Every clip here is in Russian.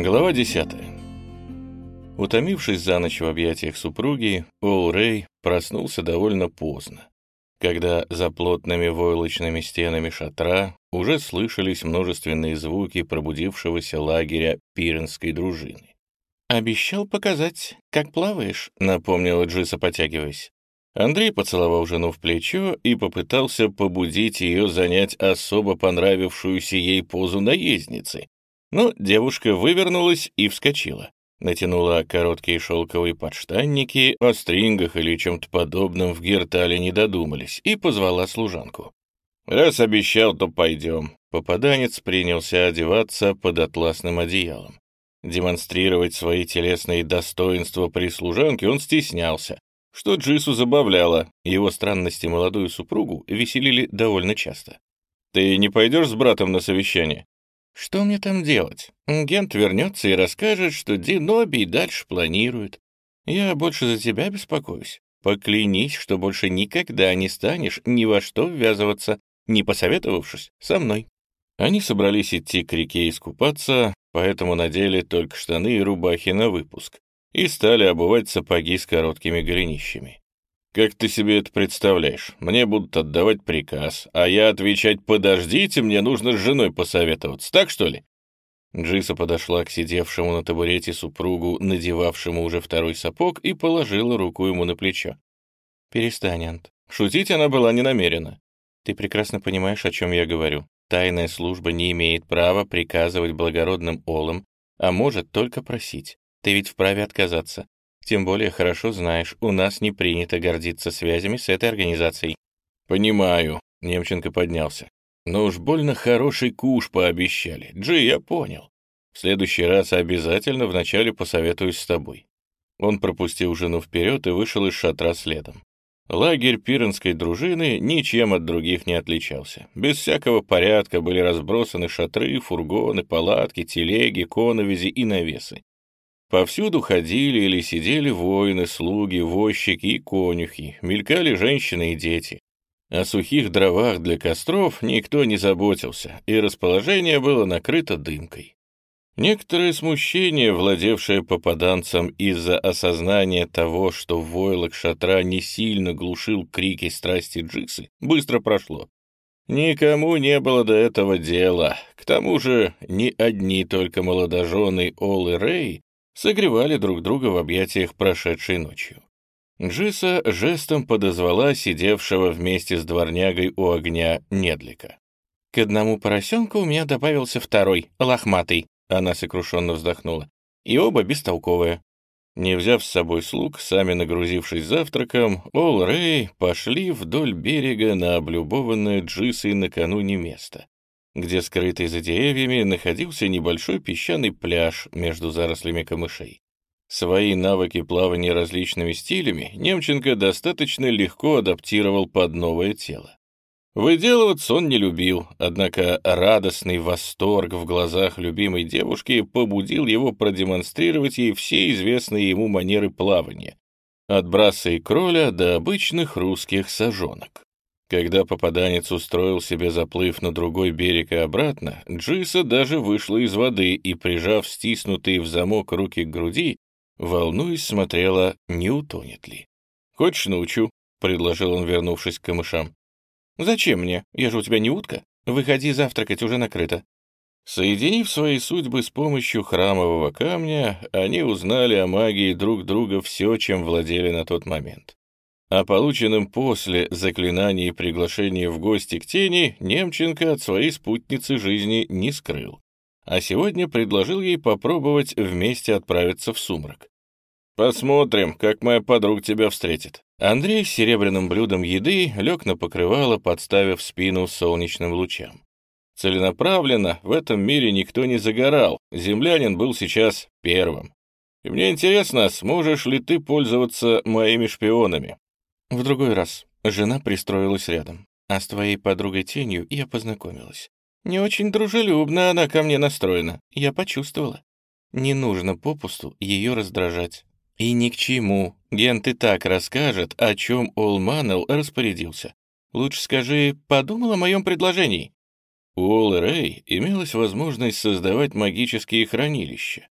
Глава 10. Утомившись за ночь в объятиях супруги, Ол Рэй проснулся довольно поздно, когда за плотными войлочными стенами шатра уже слышались множественные звуки пробудившегося лагеря пиренской дружины. «Обещал показать, как плаваешь», — напомнила Джиса, потягиваясь. Андрей поцеловал жену в плечо и попытался побудить ее занять особо понравившуюся ей позу наездницы, но девушка вывернулась и вскочила. Натянула короткие шелковые подштанники, о стрингах или чем-то подобном в Гертале не додумались, и позвала служанку. «Раз обещал, то пойдем». Попаданец принялся одеваться под атласным одеялом. Демонстрировать свои телесные достоинства при служанке он стеснялся, что Джису забавляло, его странности молодую супругу веселили довольно часто. «Ты не пойдешь с братом на совещание?» Что мне там делать? Гент вернется и расскажет, что Диноби дальше планирует. Я больше за тебя беспокоюсь. Поклянись, что больше никогда не станешь ни во что ввязываться, не посоветовавшись со мной. Они собрались идти к реке искупаться, поэтому надели только штаны и рубахи на выпуск и стали обувать сапоги с короткими голенищами. «Как ты себе это представляешь? Мне будут отдавать приказ, а я отвечать «подождите, мне нужно с женой посоветоваться», так что ли?» Джиса подошла к сидевшему на табурете супругу, надевавшему уже второй сапог, и положила руку ему на плечо. «Перестань, Ант. Шутить она была не намерена. Ты прекрасно понимаешь, о чем я говорю. Тайная служба не имеет права приказывать благородным олам, а может только просить. Ты ведь вправе отказаться. Тем более хорошо знаешь, у нас не принято гордиться связями с этой организацией». «Понимаю», — Немченко поднялся. «Но уж больно хороший куш пообещали. Джи, я понял. В следующий раз обязательно вначале посоветуюсь с тобой». Он пропустил жену вперед и вышел из шатра следом. Лагерь пиренской дружины ничем от других не отличался. Без всякого порядка были разбросаны шатры, фургоны, палатки, телеги, коновизи и навесы. Повсюду ходили или сидели воины, слуги, возчики и конюхи, мелькали женщины и дети. О сухих дровах для костров никто не заботился, и расположение было накрыто дымкой. Некоторое смущение, владевшее попаданцем из-за осознания того, что войлок шатра не сильно глушил крики страсти Джиксы, быстро прошло. Никому не было до этого дела. К тому же ни одни только молодожены Ол и Рэй согревали друг друга в объятиях прошедшей ночью. Джиса жестом подозвала сидевшего вместе с дворнягой у огня Недлика. «К одному поросенку у меня добавился второй, лохматый», — она сокрушенно вздохнула, «и оба бестолковые». Не взяв с собой слуг, сами нагрузившись завтраком, Ол Рэй пошли вдоль берега на облюбованное Джисой накануне место где, скрытый за деревьями, находился небольшой песчаный пляж между зарослями камышей. Свои навыки плавания различными стилями Немченко достаточно легко адаптировал под новое тело. Выделываться он не любил, однако радостный восторг в глазах любимой девушки побудил его продемонстрировать ей все известные ему манеры плавания, от браса и кроля до обычных русских сажонок. Когда попаданец устроил себе заплыв на другой берег и обратно, Джиса даже вышла из воды и, прижав стиснутые в замок руки к груди, волнуясь, смотрела, не утонет ли. «Хочешь научу?» — предложил он, вернувшись к камышам. «Зачем мне? Я же у тебя не утка. Выходи завтракать, уже накрыто». Соединив свои судьбы с помощью храмового камня, они узнали о магии друг друга все, чем владели на тот момент. О полученном после заклинании приглашения в гости к тени Немченко от своей спутницы жизни не скрыл, а сегодня предложил ей попробовать вместе отправиться в сумрак. «Посмотрим, как моя подруга тебя встретит». Андрей с серебряным блюдом еды лег на покрывало, подставив спину солнечным лучам. Целенаправленно в этом мире никто не загорал, землянин был сейчас первым. И мне интересно, сможешь ли ты пользоваться моими шпионами? В другой раз жена пристроилась рядом, а с твоей подругой тенью я познакомилась. Не очень дружелюбно она ко мне настроена, я почувствовала. Не нужно попусту ее раздражать. И ни к чему. Гент и так расскажет, о чем Олманел распорядился. Лучше скажи, подумал о моем предложении. у Олы Рэй имелась возможность создавать магические хранилища.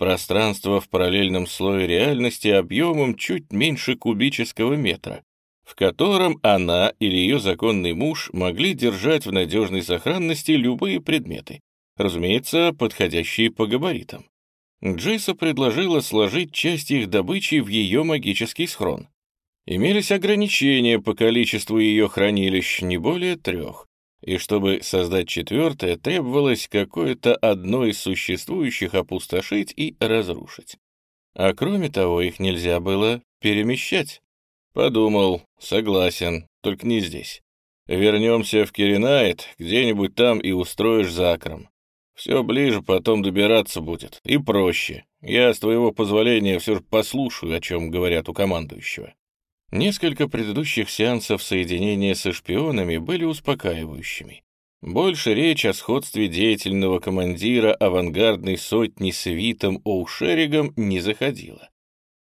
Пространство в параллельном слое реальности объемом чуть меньше кубического метра, в котором она или ее законный муж могли держать в надежной сохранности любые предметы, разумеется, подходящие по габаритам. Джейса предложила сложить часть их добычи в ее магический схрон. Имелись ограничения по количеству ее хранилищ, не более трех, и чтобы создать четвертое, требовалось какое-то одно из существующих опустошить и разрушить. А кроме того, их нельзя было перемещать. Подумал, согласен, только не здесь. Вернемся в Киренайт, где-нибудь там и устроишь закром. Все ближе потом добираться будет, и проще. Я, с твоего позволения, все же послушаю, о чем говорят у командующего. Несколько предыдущих сеансов соединения со шпионами были успокаивающими. Больше речь о сходстве деятельного командира авангардной сотни с Витом Оушеригом не заходила.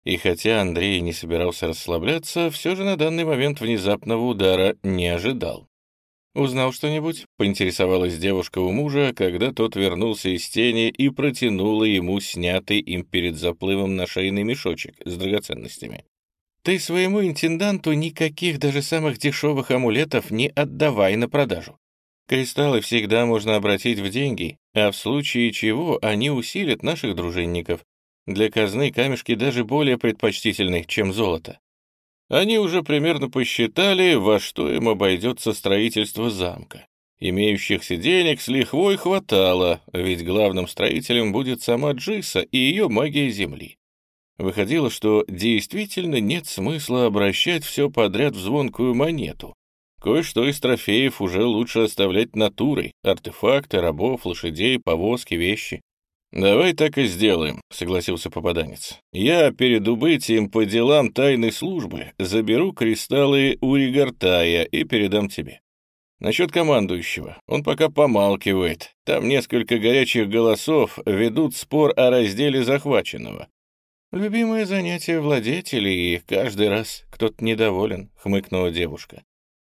И хотя Андрей не собирался расслабляться, все же на данный момент внезапного удара не ожидал. «Узнал что-нибудь?» — поинтересовалась девушка у мужа, когда тот вернулся из тени и протянула ему снятый им перед заплывом на шейный мешочек с драгоценностями. «Ты своему интенданту никаких даже самых дешевых амулетов не отдавай на продажу. Кристаллы всегда можно обратить в деньги, а в случае чего они усилят наших дружинников. Для казны камешки даже более предпочтительны, чем золото. Они уже примерно посчитали, во что им обойдется строительство замка. Имеющихся денег с лихвой хватало, ведь главным строителем будет сама Джиса и ее магия Земли. Выходило, что действительно нет смысла обращать все подряд в звонкую монету. Кое-что из трофеев уже лучше оставлять натурой, артефакты, рабов, лошадей, повозки, вещи. «Давай так и сделаем», — согласился попаданец. «Я перед убытием по делам тайной службы заберу кристаллы у Ригартая и передам тебе. Насчет командующего. Он пока помалкивает. Там несколько горячих голосов ведут спор о разделе захваченного. «Любимое занятие владетелей, и каждый раз кто-то недоволен», — хмыкнула девушка.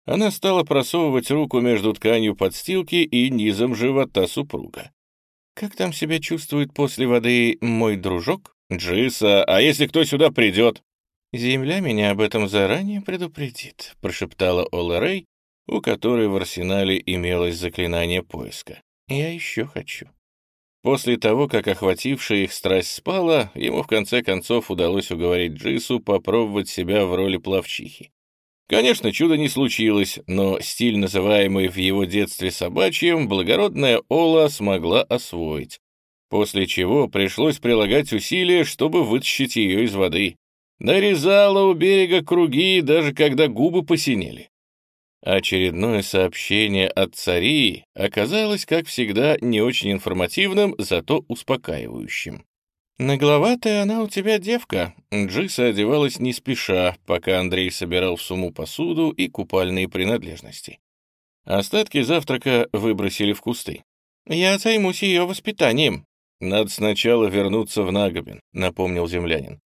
Она стала просовывать руку между тканью подстилки и низом живота супруга. «Как там себя чувствует после воды мой дружок?» «Джиса, а если кто сюда придет?» «Земля меня об этом заранее предупредит», — прошептала Ола Рэй, у которой в арсенале имелось заклинание поиска. «Я еще хочу». После того, как охватившая их страсть спала, ему в конце концов удалось уговорить Джису попробовать себя в роли плавчихи. Конечно, чудо не случилось, но стиль, называемый в его детстве собачьим, благородная Ола смогла освоить, после чего пришлось прилагать усилия, чтобы вытащить ее из воды. Нарезала у берега круги, даже когда губы посинели. Очередное сообщение от цари оказалось, как всегда, не очень информативным, зато успокаивающим. «Нагловатая она у тебя девка». Джиса одевалась не спеша, пока Андрей собирал в сумму посуду и купальные принадлежности. Остатки завтрака выбросили в кусты. «Я займусь ее воспитанием». «Надо сначала вернуться в Нагобин», — напомнил землянин.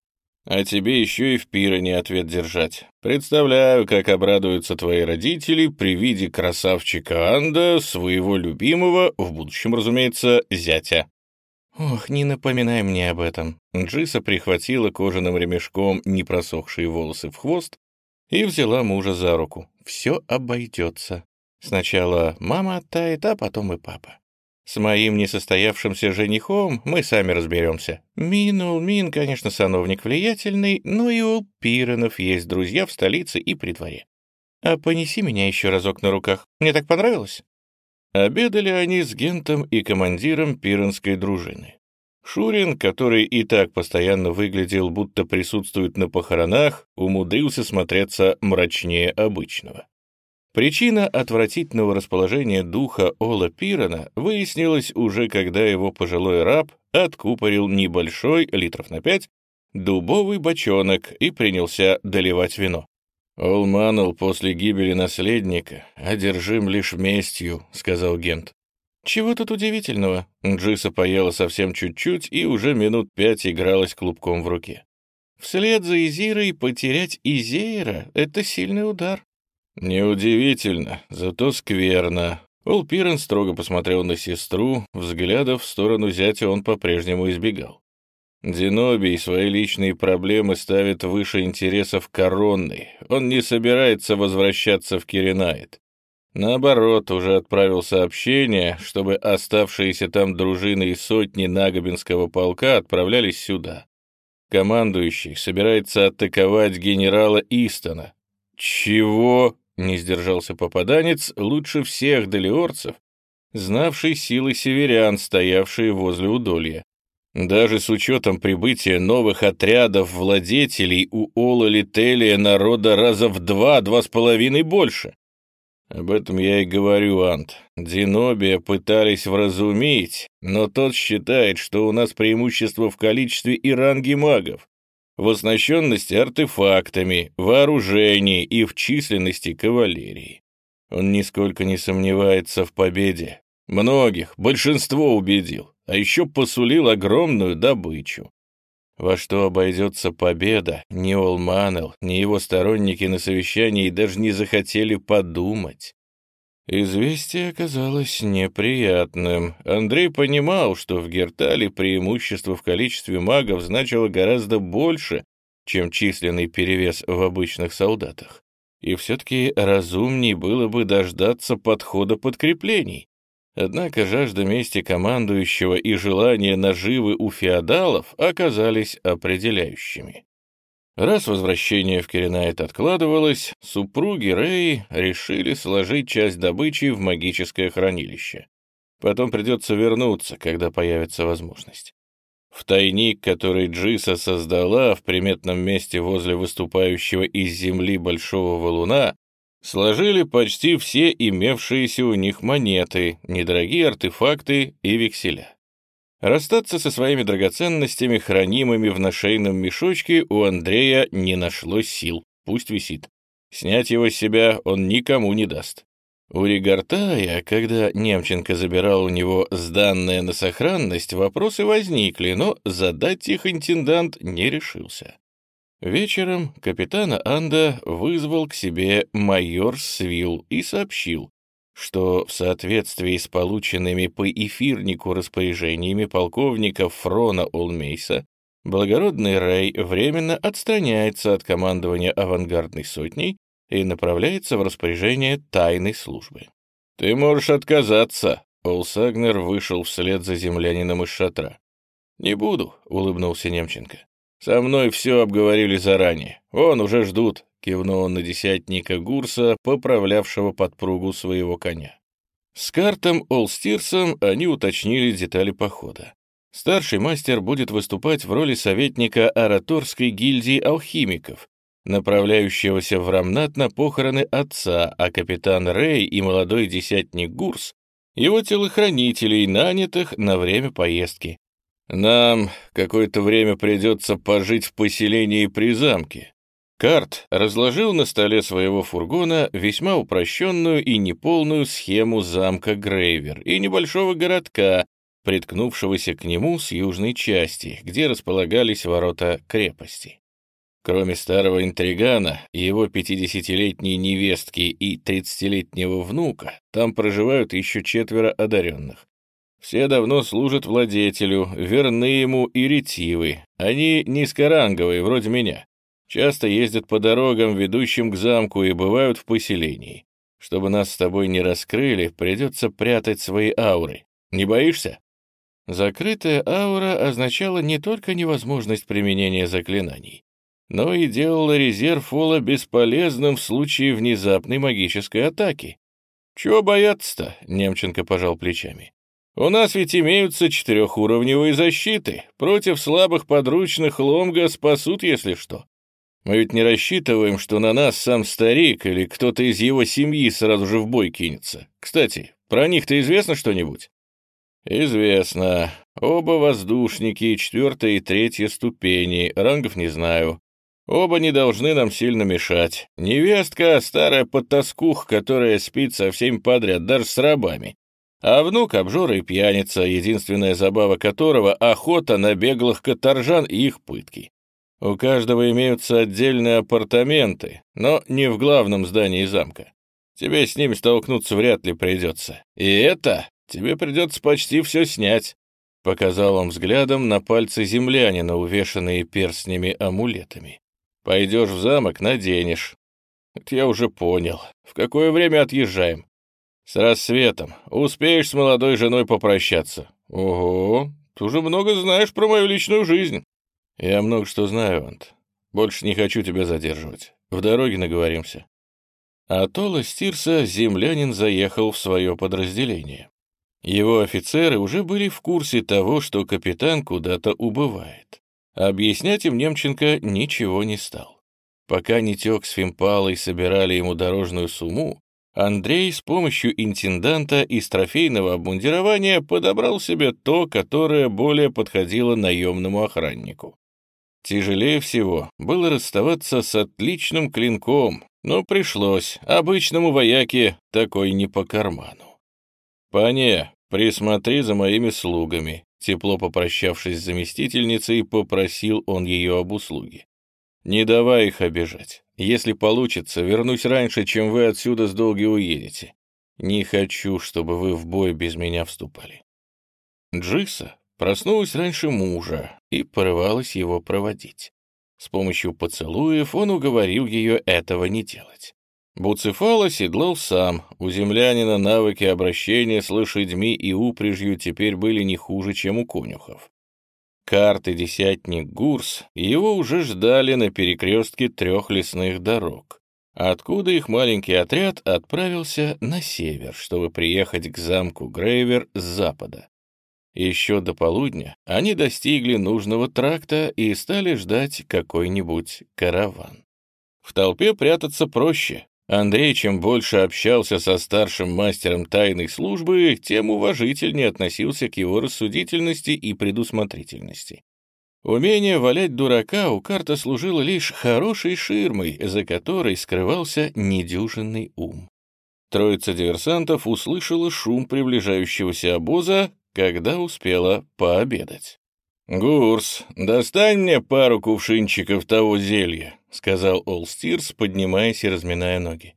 «А тебе еще и в Пироне ответ держать. Представляю, как обрадуются твои родители при виде красавчика Анда, своего любимого, в будущем, разумеется, зятя». «Ох, не напоминай мне об этом». Джиса прихватила кожаным ремешком непросохшие волосы в хвост и взяла мужа за руку. «Все обойдется. Сначала мама оттает, а потом и папа. С моим несостоявшимся женихом мы сами разберемся. Минул Мин, конечно, сановник влиятельный, но и у Пиронов есть друзья в столице и при дворе. А понеси меня еще разок на руках. Мне так понравилось?» Обедали они с Гентом и командиром пиронской дружины. Шурин, который и так постоянно выглядел, будто присутствует на похоронах, умудрился смотреться мрачнее обычного. Причина отвратительного расположения духа Ола Пирона выяснилась уже, когда его пожилой раб откупорил небольшой, литров на пять, дубовый бочонок и принялся доливать вино. «Олманул после гибели наследника одержим лишь местью», — сказал Гент. «Чего тут удивительного?» Джиса поела совсем чуть-чуть и уже минут пять игралась клубком в руке. «Вслед за Изирой потерять Изейра — это сильный удар». «Неудивительно, зато скверно. Ол строго посмотрел на сестру, взглядов в сторону зятя он по-прежнему избегал. Зенобий свои личные проблемы ставит выше интересов короны. Он не собирается возвращаться в Киренаид. Наоборот, уже отправил сообщение, чтобы оставшиеся там дружины и сотни Нагобинского полка отправлялись сюда. Командующий собирается атаковать генерала Истона. «Чего?» — не сдержался попаданец, лучше всех долиорцев, знавший силы северян, стоявшие возле Удолья. Даже с учетом прибытия новых отрядов владетелей у Ола Лителия народа раза в два-два с половиной больше. Об этом я и говорю, Ант. Динобия пытались вразумить, но тот считает, что у нас преимущество в количестве и ранге магов, в оснащенности артефактами, вооружении и в численности кавалерии. Он нисколько не сомневается в победе. Многих, большинство убедил а еще посулил огромную добычу. Во что обойдется победа, ни Олманел, ни его сторонники на совещании даже не захотели подумать. Известие оказалось неприятным. Андрей понимал, что в Гертале преимущество в количестве магов значило гораздо больше, чем численный перевес в обычных солдатах. И все-таки разумней было бы дождаться подхода подкреплений. Однако жажда мести командующего и желание наживы у феодалов оказались определяющими. Раз возвращение в Киренайт откладывалось, супруги Рэй решили сложить часть добычи в магическое хранилище. Потом придется вернуться, когда появится возможность. В тайник, который Джиса создала в приметном месте возле выступающего из земли большого валуна, сложили почти все имевшиеся у них монеты, недорогие артефакты и векселя. Расстаться со своими драгоценностями, хранимыми в нашейном мешочке, у Андрея не нашлось сил, пусть висит. Снять его с себя он никому не даст. У Ригартая, когда Немченко забирал у него сданное на сохранность, вопросы возникли, но задать их интендант не решился. Вечером капитана Анда вызвал к себе майор Свил и сообщил, что в соответствии с полученными по эфирнику распоряжениями полковника Фрона Олмейса благородный Рэй временно отстраняется от командования авангардной сотней и направляется в распоряжение тайной службы. «Ты можешь отказаться», — Пол Сагнер вышел вслед за землянином из шатра. «Не буду», — улыбнулся Немченко. «Со мной все обговорили заранее. Вон, уже ждут», — кивнул он на десятника Гурса, поправлявшего подпругу своего коня. С Картом Олстирсом они уточнили детали похода. Старший мастер будет выступать в роли советника Ораторской гильдии алхимиков, направляющегося в Рамнат на похороны отца, а капитан Рэй и молодой десятник Гурс — его телохранителей, нанятых на время поездки. Нам какое-то время придется пожить в поселении при замке. Карт разложил на столе своего фургона весьма упрощенную и неполную схему замка Грейвер и небольшого городка, приткнувшегося к нему с южной части, где располагались ворота крепости. Кроме старого интригана, его 50-летней невестки и 30-летнего внука, там проживают еще четверо одаренных. Все давно служат владетелю, верны ему и ретивы. Они низкоранговые, вроде меня. Часто ездят по дорогам, ведущим к замку, и бывают в поселении. Чтобы нас с тобой не раскрыли, придется прятать свои ауры. Не боишься? Закрытая аура означала не только невозможность применения заклинаний, но и делала резерв Фола бесполезным в случае внезапной магической атаки. «Чего бояться-то?» — Немченко пожал плечами. У нас ведь имеются четырехуровневые защиты. Против слабых подручных ломга спасут, если что. Мы ведь не рассчитываем, что на нас сам старик или кто-то из его семьи сразу же в бой кинется. Кстати, про них-то известно что-нибудь? Известно. Оба воздушники, четвертая и третья ступени, рангов не знаю. Оба не должны нам сильно мешать. Невестка — старая подтаскух, которая спит со всеми подряд, даже с рабами. А внук обжора и пьяница, единственная забава которого — охота на беглых каторжан и их пытки. У каждого имеются отдельные апартаменты, но не в главном здании замка. Тебе с ними столкнуться вряд ли придется. И это тебе придется почти все снять. Показал он взглядом на пальцы землянина, увешанные перстнями амулетами. Пойдешь в замок, наденешь. Это я уже понял. В какое время отъезжаем? С рассветом. Успеешь с молодой женой попрощаться. Ого, ты уже много знаешь про мою личную жизнь. Я много что знаю, Ант. Больше не хочу тебя задерживать. В дороге наговоримся. А Тола Стирса землянин заехал в свое подразделение. Его офицеры уже были в курсе того, что капитан куда-то убывает. Объяснять им Немченко ничего не стал. Пока Нитек с Фимпалой собирали ему дорожную сумму, Андрей с помощью интенданта из трофейного обмундирования подобрал себе то, которое более подходило наемному охраннику. Тяжелее всего было расставаться с отличным клинком, но пришлось, обычному вояке такой не по карману. «Пане, присмотри за моими слугами», тепло попрощавшись с заместительницей, попросил он ее об услуге. «Не давай их обижать. Если получится, вернусь раньше, чем вы отсюда с долги уедете. Не хочу, чтобы вы в бой без меня вступали». Джиса проснулась раньше мужа и порывалась его проводить. С помощью поцелуев он уговорил ее этого не делать. Буцефал седлал сам, у землянина навыки обращения с лошадьми и упряжью теперь были не хуже, чем у конюхов. Карты десятник Гурс его уже ждали на перекрестке трех лесных дорог, откуда их маленький отряд отправился на север, чтобы приехать к замку Грейвер с запада. Еще до полудня они достигли нужного тракта и стали ждать какой-нибудь караван. В толпе прятаться проще. Андрей чем больше общался со старшим мастером тайной службы, тем уважительнее относился к его рассудительности и предусмотрительности. Умение валять дурака у карта служило лишь хорошей ширмой, за которой скрывался недюжинный ум. Троица диверсантов услышала шум приближающегося обоза, когда успела пообедать. «Гурс, достань мне пару кувшинчиков того зелья», — сказал Олстирс, поднимаясь и разминая ноги.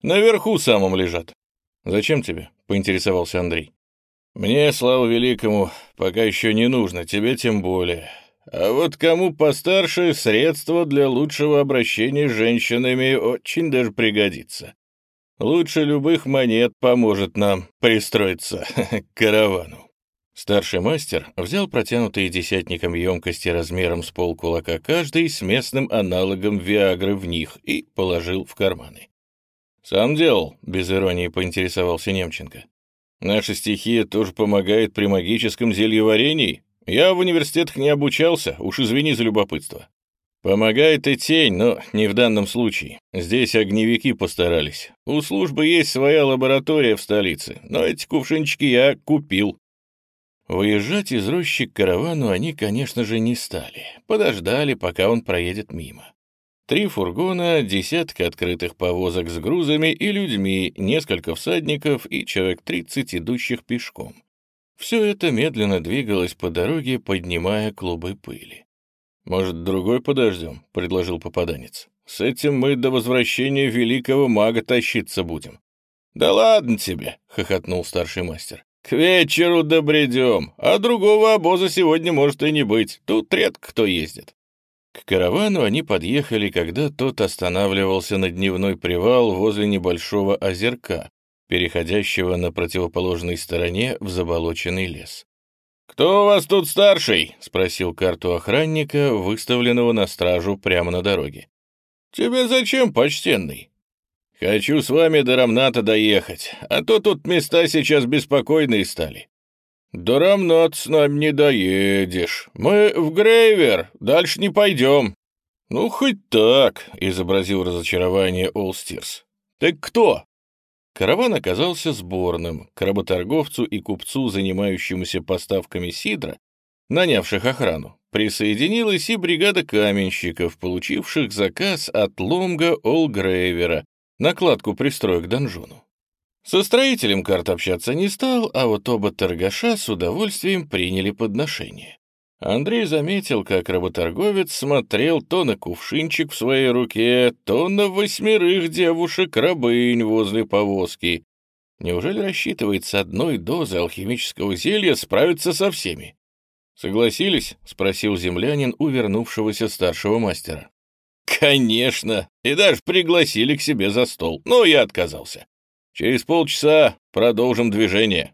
«Наверху самом лежат». «Зачем тебе?» — поинтересовался Андрей. «Мне, слава великому, пока еще не нужно, тебе тем более. А вот кому постарше, средство для лучшего обращения с женщинами очень даже пригодится. Лучше любых монет поможет нам пристроиться к каравану». Старший мастер взял протянутые десятником емкости размером с полкулака каждый с местным аналогом Виагры в них и положил в карманы. «Сам делал», — без иронии поинтересовался Немченко. «Наша стихия тоже помогает при магическом зельеварении. Я в университетах не обучался, уж извини за любопытство». «Помогает и тень, но не в данном случае. Здесь огневики постарались. У службы есть своя лаборатория в столице, но эти кувшинчики я купил». Выезжать из рощи к каравану они, конечно же, не стали. Подождали, пока он проедет мимо. Три фургона, десятка открытых повозок с грузами и людьми, несколько всадников и человек тридцать идущих пешком. Все это медленно двигалось по дороге, поднимая клубы пыли. «Может, другой подождем?» — предложил попаданец. «С этим мы до возвращения великого мага тащиться будем». «Да ладно тебе!» — хохотнул старший мастер. «К вечеру добредем, а другого обоза сегодня может и не быть. Тут редко кто ездит». К каравану они подъехали, когда тот останавливался на дневной привал возле небольшого озерка, переходящего на противоположной стороне в заболоченный лес. «Кто у вас тут старший?» — спросил карту охранника, выставленного на стражу прямо на дороге. «Тебе зачем, почтенный?» Хочу с вами до Рамната доехать, а то тут места сейчас беспокойные стали. До Рамнат с нами не доедешь. Мы в Грейвер, дальше не пойдем. Ну, хоть так, изобразил разочарование Олстирс. Так кто? Караван оказался сборным. К работорговцу и купцу, занимающемуся поставками сидра, нанявших охрану, присоединилась и бригада каменщиков, получивших заказ от Ломга Олгрейвера, накладку пристрою к донжону. Со строителем карт общаться не стал, а вот оба торгаша с удовольствием приняли подношение. Андрей заметил, как работорговец смотрел то на кувшинчик в своей руке, то на восьмерых девушек-рабынь возле повозки. Неужели рассчитывает с одной дозы алхимического зелья справиться со всеми? «Согласились?» — спросил землянин у вернувшегося старшего мастера. «Конечно! И даже пригласили к себе за стол, но я отказался. Через полчаса продолжим движение».